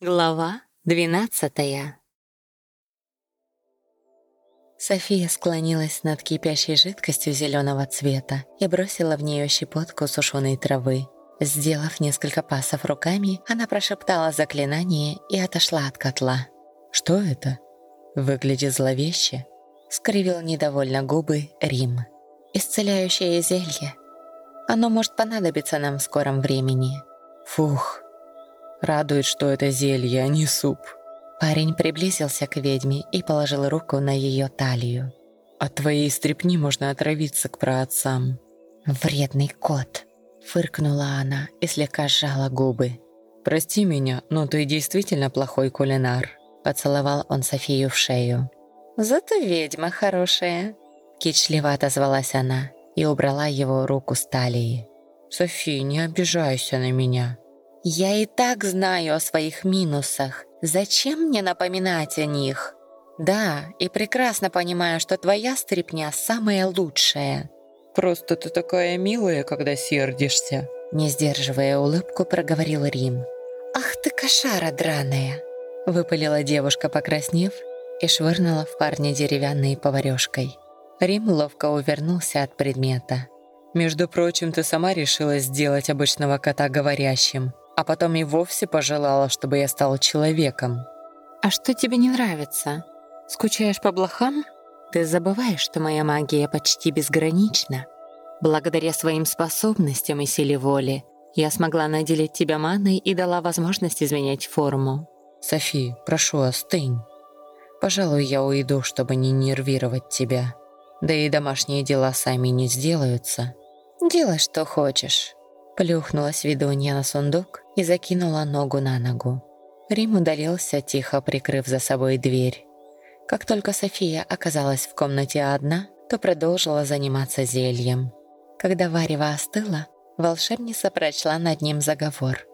Глава двенадцатая София склонилась над кипящей жидкостью зеленого цвета и бросила в нее щепотку сушеной травы. Сделав несколько пасов руками, она прошептала заклинание и отошла от котла. «Что это?» «Выглядит зловеще», — скривил недовольно губы Рим. «Исцеляющее зелье. Оно может понадобиться нам в скором времени». «Фух, Радует, что это зелье, а не суп. Парень приблизился к ведьме и положил руку на ее талию. От твоей стрепни можно отравиться к праотцам. «Вредный кот!» — фыркнула она и слегка сжала губы. «Прости меня, но ты действительно плохой кулинар», — поцеловал он Софию в шею. «Зато ведьма хорошая», — кичливо отозвалась она и убрала его руку с талии. «Софи, не обижайся на меня», я и так знаю о своих минусах. Зачем мне напоминать о них? Да, и прекрасно понимаю, что твоя стрипня самая лучшая. Просто ты такая милая, когда сердишься. Не сдерживая улыбку, проговорил Рим. «Ах ты кошара драная!» Выпалила девушка, покраснев, и швырнула в парня деревянной поварёшкой. Рим ловко увернулся от предмета. «Между прочим, ты сама решила сделать обычного кота говорящим а потом и вовсе пожелала, чтобы я стал человеком. «А что тебе не нравится? Скучаешь по блохам? Ты забываешь, что моя магия почти безгранична. Благодаря своим способностям и силе воли я смогла наделить тебя маной и дала возможность изменять форму». «Софи, прошу, остынь. Пожалуй, я уйду, чтобы не нервировать тебя. Да и домашние дела сами не сделаются». «Делай, что хочешь». Плюхнулась ведунья на сундук и закинула ногу на ногу. Рим удалился, тихо прикрыв за собой дверь. Как только София оказалась в комнате одна, то продолжила заниматься зельем. Когда варево остыло, волшебница прочла над ним заговор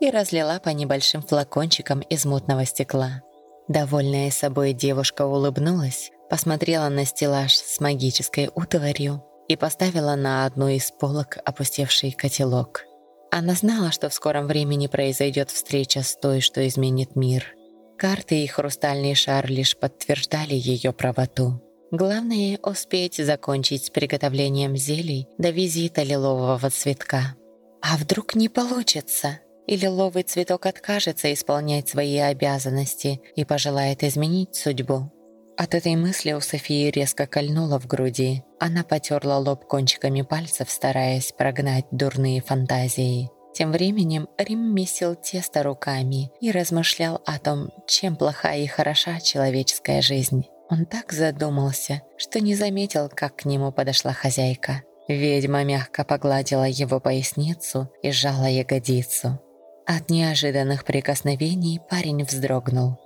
и разлила по небольшим флакончикам из мутного стекла. Довольная собой девушка улыбнулась, посмотрела на стеллаж с магической утварью и поставила на одну из полок опустевший котелок. Она знала, что в скором времени произойдет встреча с той, что изменит мир. Карты и хрустальный шар лишь подтверждали ее правоту. Главное — успеть закончить с приготовлением зелий до визита лилового цветка. А вдруг не получится? И лиловый цветок откажется исполнять свои обязанности и пожелает изменить судьбу? От этой мысли у Софии резко кольнуло в груди. Она потерла лоб кончиками пальцев, стараясь прогнать дурные фантазии. Тем временем Рим месил тесто руками и размышлял о том, чем плоха и хороша человеческая жизнь. Он так задумался, что не заметил, как к нему подошла хозяйка. Ведьма мягко погладила его поясницу и сжала ягодицу. От неожиданных прикосновений парень вздрогнул.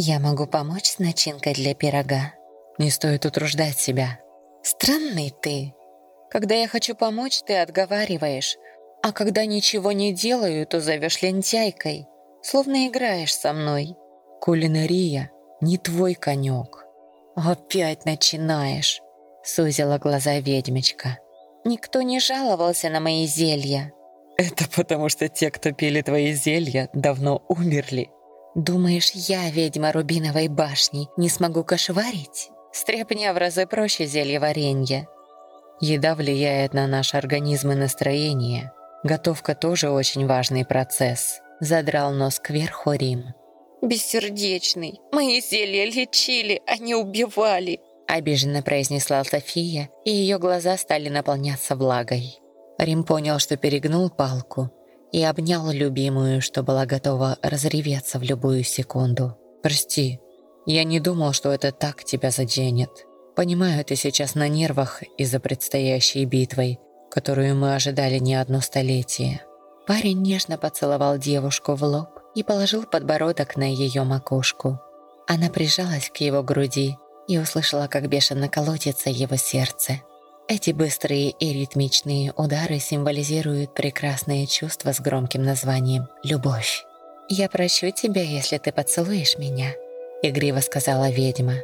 «Я могу помочь с начинкой для пирога?» «Не стоит утруждать себя». «Странный ты. Когда я хочу помочь, ты отговариваешь, а когда ничего не делаю, то зовешь лентяйкой, словно играешь со мной». «Кулинария не твой конек». «Опять начинаешь», — сузила глаза ведьмочка. «Никто не жаловался на мои зелья». «Это потому что те, кто пили твои зелья, давно умерли», «Думаешь, я, ведьма Рубиновой башни, не смогу кошеварить? Стряпня в разы проще зелья варенья». Еда влияет на наш организм и настроение. Готовка тоже очень важный процесс. Задрал нос кверху Рим. «Бессердечный, мои зелья лечили, а не убивали», обиженно произнесла София, и ее глаза стали наполняться влагой. Рим понял, что перегнул палку, и обнял любимую, что была готова разреветься в любую секунду. «Прости, я не думал, что это так тебя заденет. Понимаю, ты сейчас на нервах из-за предстоящей битвы, которую мы ожидали не одно столетие». Парень нежно поцеловал девушку в лоб и положил подбородок на ее макушку. Она прижалась к его груди и услышала, как бешено колотится его сердце. Эти быстрые и ритмичные удары символизируют прекрасное чувство с громким названием «Любовь». «Я прощу тебя, если ты поцелуешь меня», — игриво сказала ведьма.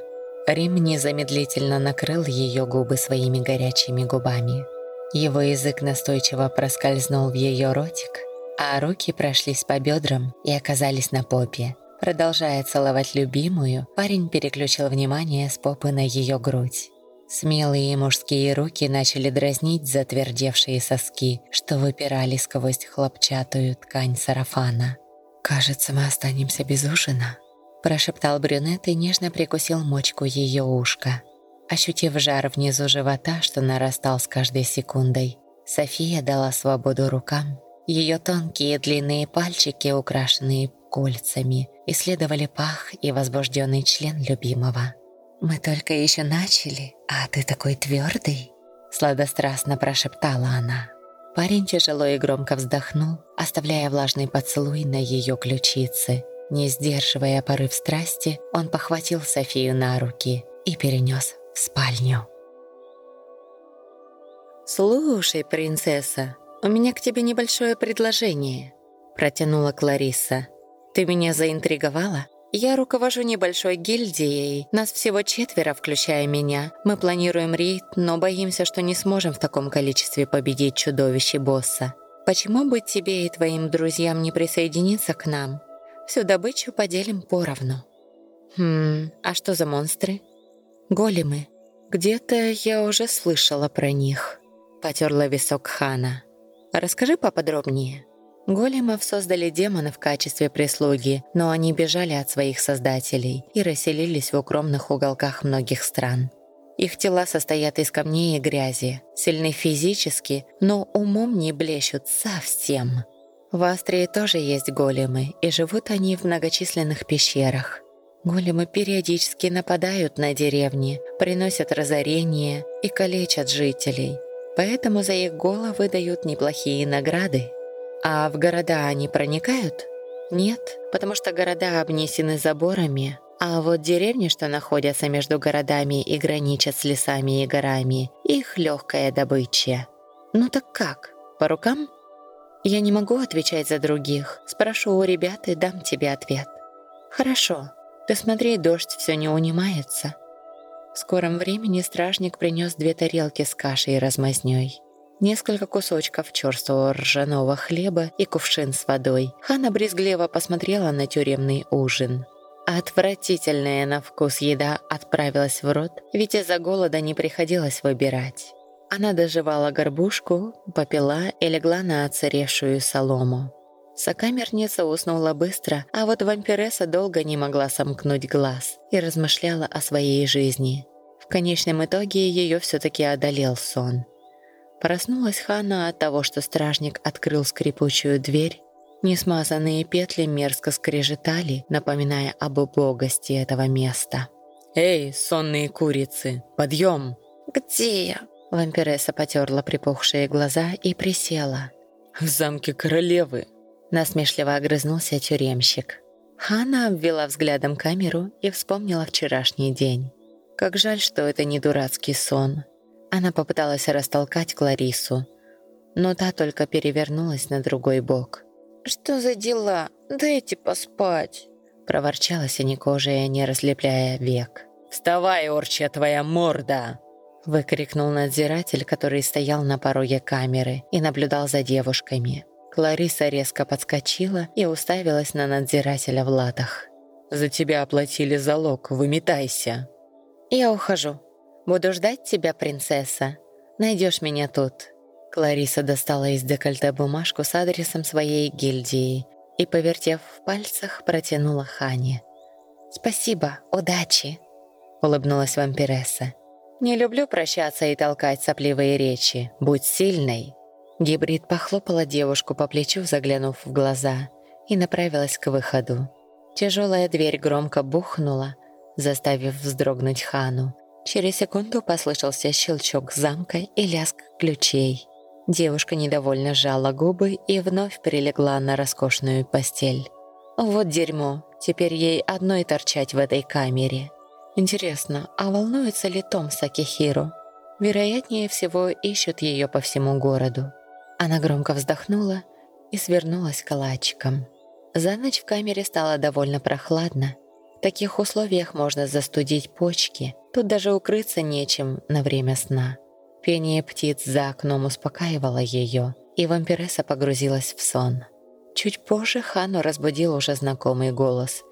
Рим незамедлительно накрыл ее губы своими горячими губами. Его язык настойчиво проскользнул в ее ротик, а руки прошлись по бедрам и оказались на попе. Продолжая целовать любимую, парень переключил внимание с попы на ее грудь. Смелые мужские руки начали дразнить затвердевшие соски, что выпирали сквозь хлопчатую ткань сарафана. «Кажется, мы останемся без ужина», – прошептал брюнет и нежно прикусил мочку ее ушка. Ощутив жар внизу живота, что нарастал с каждой секундой, София дала свободу рукам. Ее тонкие длинные пальчики, украшенные кольцами, исследовали пах и возбужденный член любимого. «Мы только еще начали, а ты такой твердый», — сладострастно прошептала она. Парень тяжело и громко вздохнул, оставляя влажный поцелуй на ее ключице. Не сдерживая порыв страсти, он похватил Софию на руки и перенес в спальню. «Слушай, принцесса, у меня к тебе небольшое предложение», протянула Клариса. «Ты меня заинтриговала? Я руковожу небольшой гильдией. Нас всего четверо, включая меня. Мы планируем рейд, но боимся, что не сможем в таком количестве победить чудовище босса. Почему бы тебе и твоим друзьям не присоединиться к нам? Всю добычу поделим поровну». «Хм, а что за монстры?» «Големы. Где-то я уже слышала про них». Потерла висок Хана. «Расскажи поподробнее». Големов создали демоны в качестве прислуги, но они бежали от своих создателей и расселились в укромных уголках многих стран. Их тела состоят из камней и грязи, сильны физически, но умом не блещут совсем. В Астрии тоже есть големы, и живут они в многочисленных пещерах. Големы периодически нападают на деревни, приносят разорение и калечат жителей. Поэтому за их головы дают неплохие награды. А в города они проникают? Нет, потому что города обнесены заборами, а вот деревни, что находятся между городами и граничат с лесами и горами, их легкая добыча. Ну так как? По рукам? Я не могу отвечать за других. Спрошу у ребят и дам тебе ответ. Хорошо. Ты смотри, дождь все не унимается. В скором времени стражник принес две тарелки с кашей и размазнёй несколько кусочков черствого ржаного хлеба и кувшин с водой. Хана брезгливо посмотрела на тюремный ужин. Отвратительная на вкус еда отправилась в рот, ведь из-за голода не приходилось выбирать. Она доживала горбушку, попила и легла на оцаревшую солому. Сокамерница уснула быстро, а вот вампиресса долго не могла сомкнуть глаз и размышляла о своей жизни. В конечном итоге ее все-таки одолел сон. Проснулась Хана от того, что стражник открыл скрипучую дверь. Несмазанные петли мерзко скрежетали, напоминая об убогости этого места. «Эй, сонные курицы, подъем!» «Где я?» Вампиресса потерла припухшие глаза и присела. «В замке королевы!» Насмешливо огрызнулся тюремщик. Хана обвела взглядом камеру и вспомнила вчерашний день. Как жаль, что это не дурацкий сон. Она попыталась растолкать Кларису, но та только перевернулась на другой бок. «Что за дела? Дайте поспать!» проворчала синекожая, не разлепляя век. «Вставай, орчья твоя морда!» выкрикнул надзиратель, который стоял на пороге камеры и наблюдал за девушками. Клариса резко подскочила и уставилась на надзирателя в латах. «За тебя оплатили залог, выметайся!» «Я ухожу», Буду ждать тебя, принцесса. Найдешь меня тут». Клариса достала из декольте бумажку с адресом своей гильдии и, повертев в пальцах, протянула Хане. «Спасибо, удачи!» — улыбнулась вампиресса. «Не люблю прощаться и толкать сопливые речи. Будь сильной!» Гибрид похлопала девушку по плечу, заглянув в глаза, и направилась к выходу. Тяжелая дверь громко бухнула, заставив вздрогнуть Хану, Через секунду послышался щелчок замка и лязг ключей. Девушка недовольно сжала губы и вновь прилегла на роскошную постель. Вот дерьмо, теперь ей одной торчать в этой камере. Интересно, а волнуется ли Том Сакихиру? Вероятнее всего, ищут ее по всему городу. Она громко вздохнула и свернулась калачиком. За ночь в камере стало довольно прохладно. Таких условиях можно застудить почки – Тут даже укрыться нечем на время сна. Пение птиц за окном успокаивало ее, и вампиресса погрузилась в сон. Чуть позже Хану разбудил уже знакомый голос.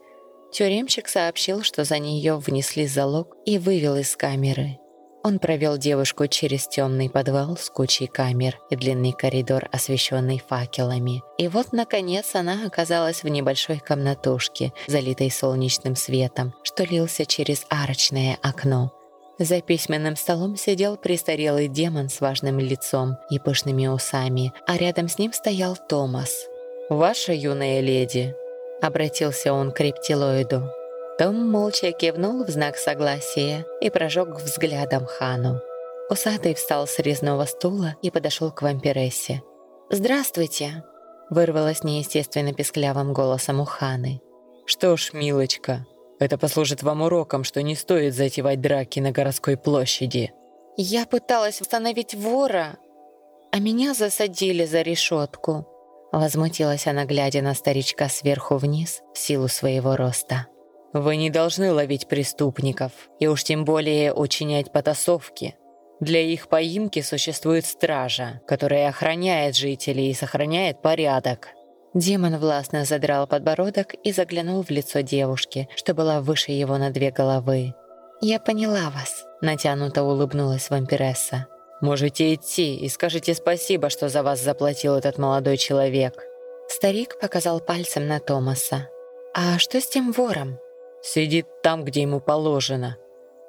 Тюремщик сообщил, что за нее внесли залог и вывел из камеры. Он провел девушку через темный подвал с кучей камер и длинный коридор, освещенный факелами. И вот, наконец, она оказалась в небольшой комнатушке, залитой солнечным светом, что лился через арочное окно. За письменным столом сидел престарелый демон с важным лицом и пышными усами, а рядом с ним стоял Томас. «Ваша юная леди», — обратился он к рептилоиду. Том молча кивнул в знак согласия и прожег взглядом Хану. Усатый встал с резного стула и подошел к вампирессе. «Здравствуйте!» — вырвалось неестественно песклявым голосом у Ханы. «Что ж, милочка, это послужит вам уроком, что не стоит затевать драки на городской площади». «Я пыталась восстановить вора, а меня засадили за решетку», — возмутилась она, глядя на старичка сверху вниз в силу своего роста. Вы не должны ловить преступников, и уж тем более учинять потасовки. Для их поимки существует стража, которая охраняет жителей и сохраняет порядок. Демон властно задрал подбородок и заглянул в лицо девушки, что была выше его на две головы. «Я поняла вас», — натянуто улыбнулась вампиресса. «Можете идти и скажите спасибо, что за вас заплатил этот молодой человек». Старик показал пальцем на Томаса. «А что с тем вором?» Сидит там, где ему положено.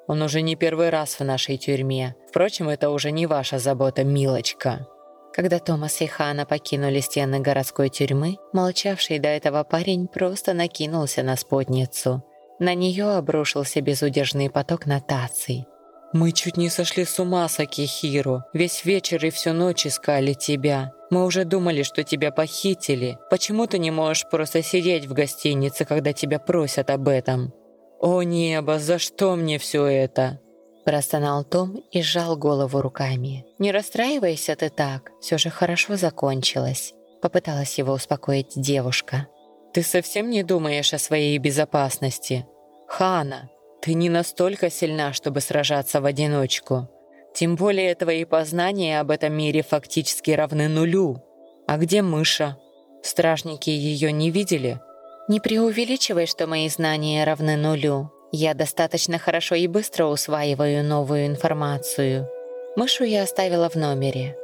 Он уже не первый раз в нашей тюрьме. Впрочем, это уже не ваша забота, милочка». Когда Томас и Хана покинули стены городской тюрьмы, молчавший до этого парень просто накинулся на спутницу. На нее обрушился безудержный поток нотаций. «Мы чуть не сошли с ума, Сакихиру. Весь вечер и всю ночь искали тебя. Мы уже думали, что тебя похитили. Почему ты не можешь просто сидеть в гостинице, когда тебя просят об этом?» «О небо, за что мне все это?» Простонал Том и сжал голову руками. «Не расстраивайся ты так, все же хорошо закончилось», попыталась его успокоить девушка. «Ты совсем не думаешь о своей безопасности? Хана, ты не настолько сильна, чтобы сражаться в одиночку. Тем более твои познания об этом мире фактически равны нулю. А где мыша? Стражники ее не видели? Не преувеличивай, что мои знания равны нулю. Я достаточно хорошо и быстро усваиваю новую информацию. Мышу я оставила в номере.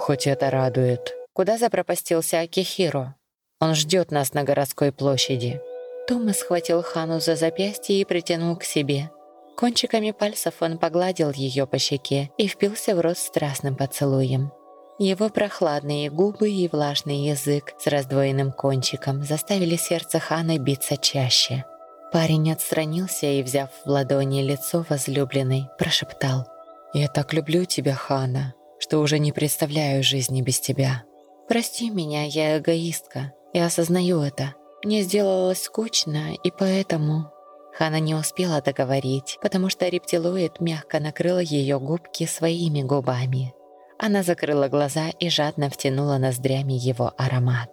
Хоть это радует. Куда запропастился Акихиро? Он ждет нас на городской площади. Томас схватил Хану за запястье и притянул к себе. Кончиками пальцев он погладил ее по щеке и впился в рот страстным поцелуем. Его прохладные губы и влажный язык с раздвоенным кончиком заставили сердце Ханы биться чаще. Парень отстранился и, взяв в ладони лицо возлюбленной, прошептал. «Я так люблю тебя, Хана, что уже не представляю жизни без тебя». «Прости меня, я эгоистка, и осознаю это. Мне сделалось скучно, и поэтому...» Хана не успела договорить, потому что рептилоид мягко накрыл ее губки своими губами. Она закрыла глаза и жадно втянула ноздрями его аромат.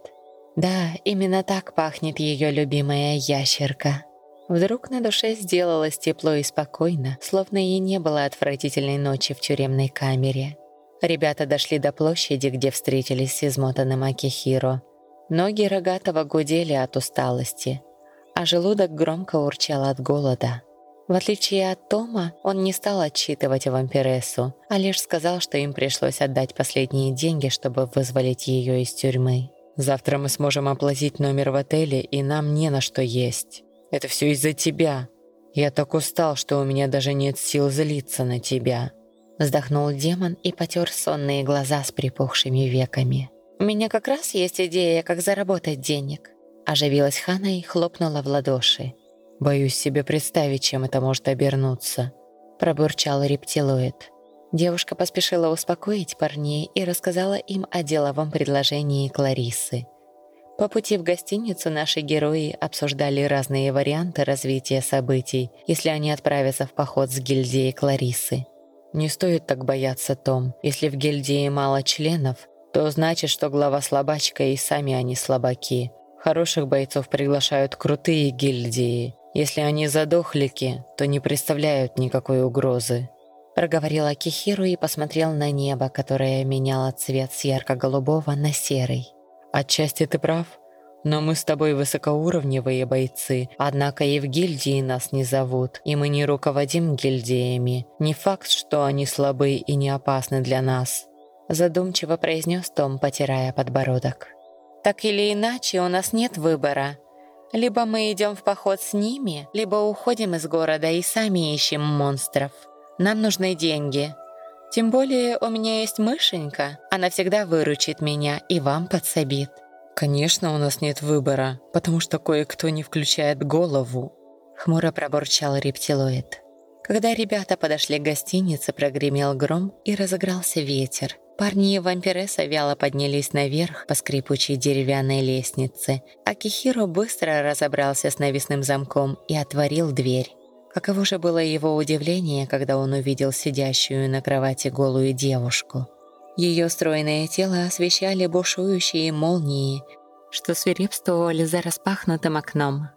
Да, именно так пахнет ее любимая ящерка. Вдруг на душе сделалось тепло и спокойно, словно и не было отвратительной ночи в тюремной камере. Ребята дошли до площади, где встретились с измотанным Акихиро, Ноги Рогатого гудели от усталости, а желудок громко урчал от голода. В отличие от Тома, он не стал отчитывать вампирессу, а лишь сказал, что им пришлось отдать последние деньги, чтобы вызволить ее из тюрьмы. «Завтра мы сможем оплатить номер в отеле, и нам не на что есть. Это все из-за тебя. Я так устал, что у меня даже нет сил злиться на тебя». Вздохнул демон и потер сонные глаза с припухшими веками. «У меня как раз есть идея, как заработать денег». Оживилась Хана и хлопнула в ладоши. «Боюсь себе представить, чем это может обернуться», пробурчал рептилоид. Девушка поспешила успокоить парней и рассказала им о деловом предложении Кларисы. По пути в гостиницу наши герои обсуждали разные варианты развития событий, если они отправятся в поход с гильдией Кларисы. «Не стоит так бояться, Том. Если в гильдии мало членов, то значит, что глава слабачка и сами они слабаки. Хороших бойцов приглашают крутые гильдии. Если они задохлики, то не представляют никакой угрозы. Проговорил Акихиру и посмотрел на небо, которое меняло цвет с ярко-голубого на серый. Отчасти ты прав. Но мы с тобой высокоуровневые бойцы, однако и в гильдии нас не зовут, и мы не руководим гильдиями. Не факт, что они слабы и не опасны для нас». Задумчиво произнес Том, потирая подбородок. «Так или иначе, у нас нет выбора. Либо мы идем в поход с ними, либо уходим из города и сами ищем монстров. Нам нужны деньги. Тем более у меня есть мышенька. Она всегда выручит меня и вам подсобит». «Конечно, у нас нет выбора, потому что кое-кто не включает голову», хмуро пробурчал рептилоид. Когда ребята подошли к гостинице, прогремел гром и разыгрался ветер. Парни и вампиресса вяло поднялись наверх по скрипучей деревянной лестнице, а Кихиро быстро разобрался с навесным замком и отворил дверь. Каково же было его удивление, когда он увидел сидящую на кровати голую девушку. Ее стройное тело освещали бушующие молнии, что свирепствовали за распахнутым окном.